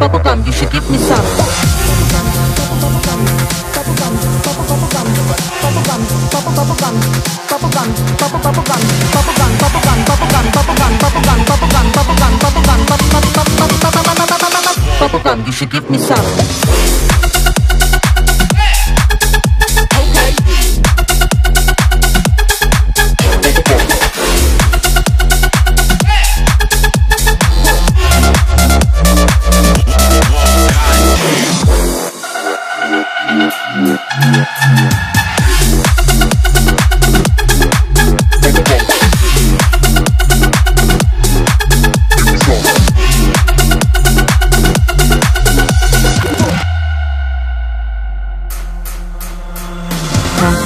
bubble gum, you should give me some. Bubblegum, you should give me some.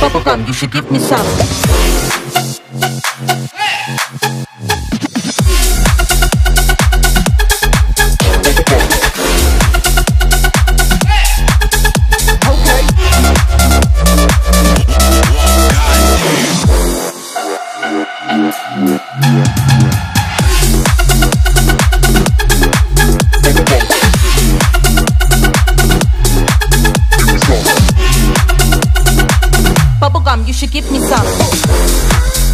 Bubblegum, you should give me some. bubblegum, you should give me some.